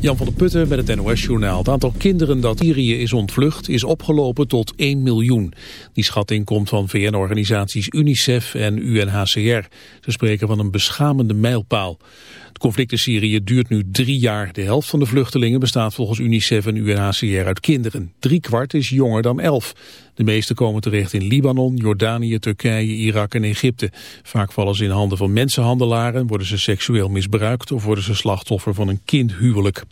Jan van der Putten met het NOS-journaal. Het aantal kinderen dat Syrië is ontvlucht is opgelopen tot 1 miljoen. Die schatting komt van VN-organisaties UNICEF en UNHCR. Ze spreken van een beschamende mijlpaal. Het conflict in Syrië duurt nu drie jaar. De helft van de vluchtelingen bestaat volgens UNICEF en UNHCR uit kinderen. Drie kwart is jonger dan elf. De meeste komen terecht in Libanon, Jordanië, Turkije, Irak en Egypte. Vaak vallen ze in handen van mensenhandelaren, worden ze seksueel misbruikt of worden ze slachtoffer van een kindhuwelijk.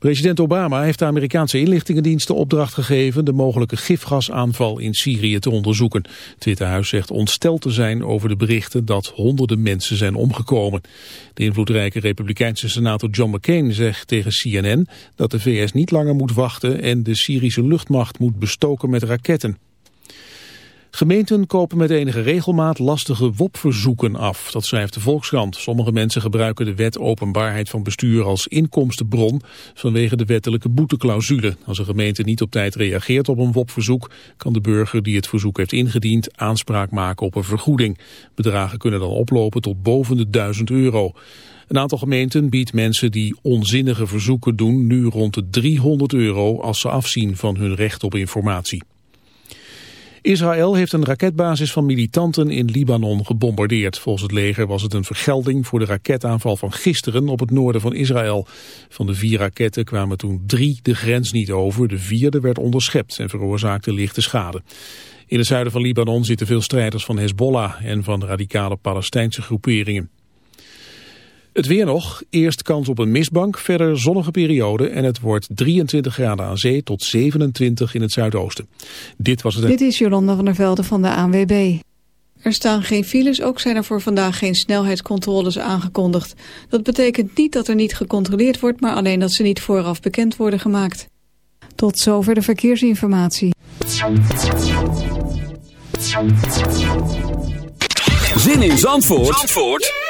President Obama heeft de Amerikaanse inlichtingendiensten opdracht gegeven de mogelijke gifgasaanval in Syrië te onderzoeken. Het Witte Huis zegt ontsteld te zijn over de berichten dat honderden mensen zijn omgekomen. De invloedrijke republikeinse senator John McCain zegt tegen CNN dat de VS niet langer moet wachten en de Syrische luchtmacht moet bestoken met raketten. Gemeenten kopen met enige regelmaat lastige WOP-verzoeken af. Dat schrijft de Volkskrant. Sommige mensen gebruiken de wet openbaarheid van bestuur als inkomstenbron vanwege de wettelijke boeteclausule. Als een gemeente niet op tijd reageert op een WOP-verzoek, kan de burger die het verzoek heeft ingediend aanspraak maken op een vergoeding. Bedragen kunnen dan oplopen tot boven de 1000 euro. Een aantal gemeenten biedt mensen die onzinnige verzoeken doen nu rond de 300 euro als ze afzien van hun recht op informatie. Israël heeft een raketbasis van militanten in Libanon gebombardeerd. Volgens het leger was het een vergelding voor de raketaanval van gisteren op het noorden van Israël. Van de vier raketten kwamen toen drie de grens niet over. De vierde werd onderschept en veroorzaakte lichte schade. In het zuiden van Libanon zitten veel strijders van Hezbollah en van radicale Palestijnse groeperingen. Het weer nog. Eerst kans op een mistbank, verder zonnige periode en het wordt 23 graden aan zee tot 27 in het zuidoosten. Dit was het... Dit is Jolanda van der Velde van de ANWB. Er staan geen files, ook zijn er voor vandaag geen snelheidscontroles aangekondigd. Dat betekent niet dat er niet gecontroleerd wordt, maar alleen dat ze niet vooraf bekend worden gemaakt. Tot zover de verkeersinformatie. Zin in Zandvoort? Zandvoort?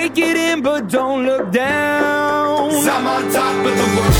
take it in, but don't look down. Some on top of the world.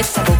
It's a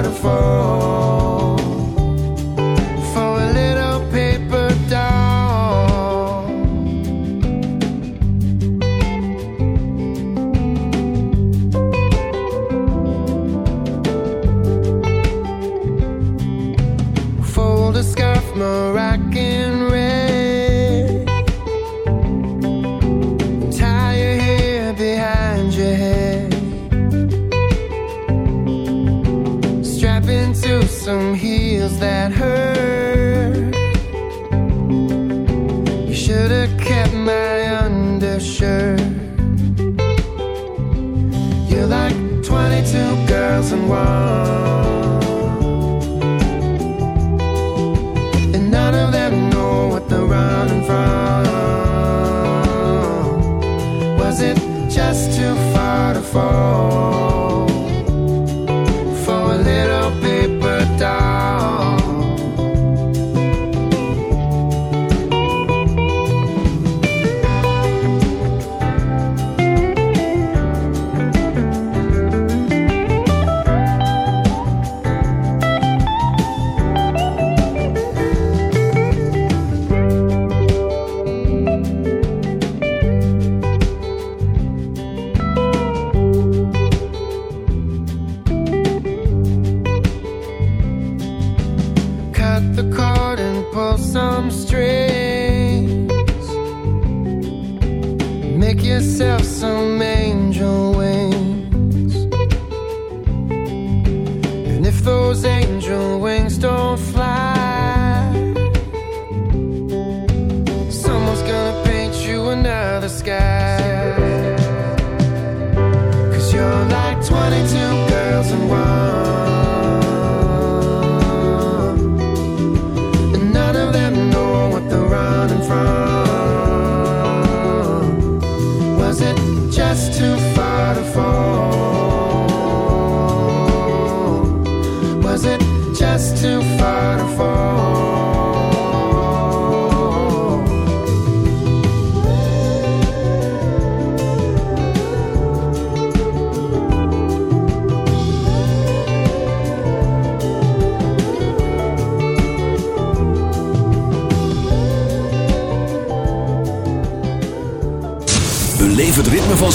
waterfall.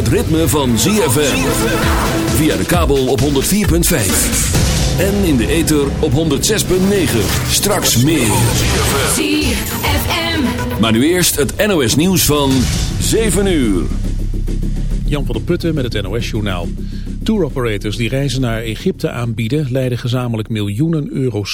het ritme van ZFM. Via de kabel op 104.5. En in de ether op 106.9. Straks meer. ZFM. Maar nu eerst het NOS nieuws van 7 uur. Jan van der Putten met het NOS-journaal. Tour operators die reizen naar Egypte aanbieden leiden gezamenlijk miljoenen euro's.